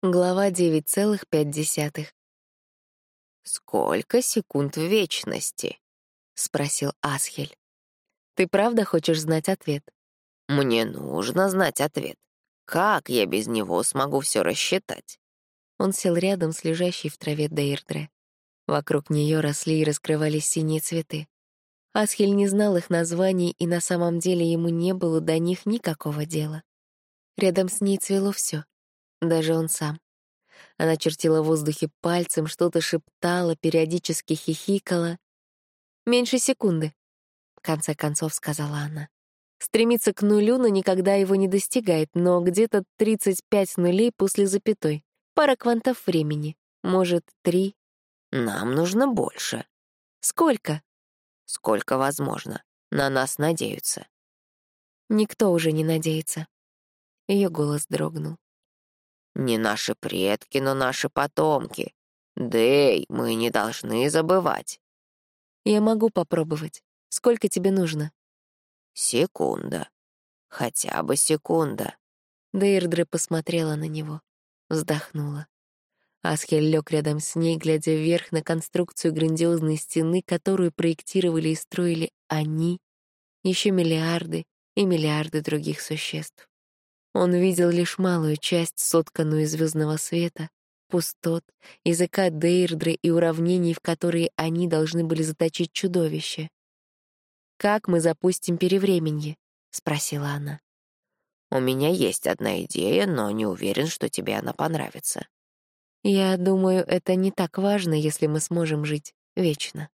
Глава 9,5. «Сколько секунд в вечности?» — спросил Асхель. «Ты правда хочешь знать ответ?» «Мне нужно знать ответ. Как я без него смогу все рассчитать?» Он сел рядом с лежащей в траве Дейрдре. Вокруг нее росли и раскрывались синие цветы. Асхель не знал их названий, и на самом деле ему не было до них никакого дела. Рядом с ней цвело все даже он сам. Она чертила в воздухе пальцем, что-то шептала, периодически хихикала. «Меньше секунды», — в конце концов сказала она. Стремится к нулю, но никогда его не достигает, но где-то 35 нулей после запятой. Пара квантов времени. Может, три. Нам нужно больше. Сколько? Сколько возможно. На нас надеются. Никто уже не надеется. Ее голос дрогнул. Не наши предки, но наши потомки. Дэй, мы не должны забывать. Я могу попробовать. Сколько тебе нужно? Секунда. Хотя бы секунда. Дейрдре посмотрела на него, вздохнула. Асхель лег рядом с ней, глядя вверх на конструкцию грандиозной стены, которую проектировали и строили они, еще миллиарды и миллиарды других существ. Он видел лишь малую часть, сотканную из звездного света, пустот, языка Дейрдры и уравнений, в которые они должны были заточить чудовище. «Как мы запустим перевременье?» — спросила она. «У меня есть одна идея, но не уверен, что тебе она понравится». «Я думаю, это не так важно, если мы сможем жить вечно».